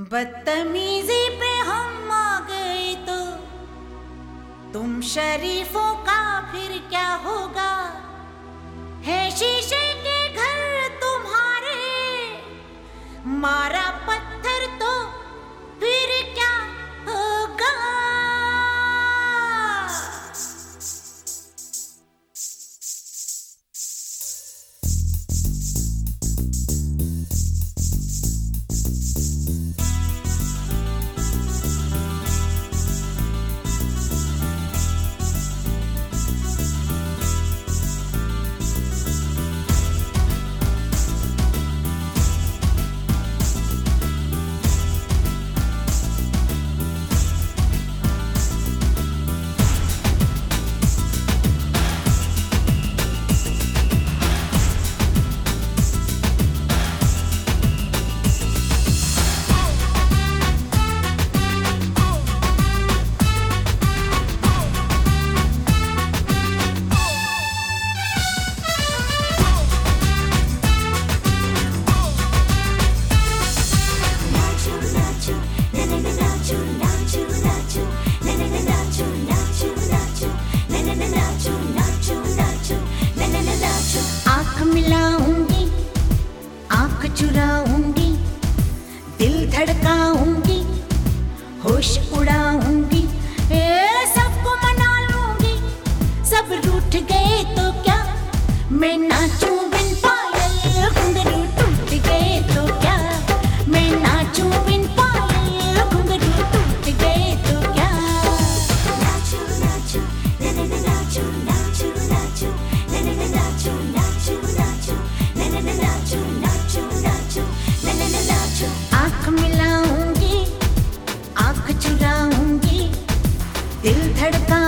बदतमीजी पे हम आ गए तो तुम शरीफों का फिर क्या होगा? धड़काऊँगी होश उड़ाऊँगी सबको मना लूँगी। सब रूठ गए तो क्या? मैं നടക്കാൻ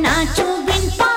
नाचो बिन पा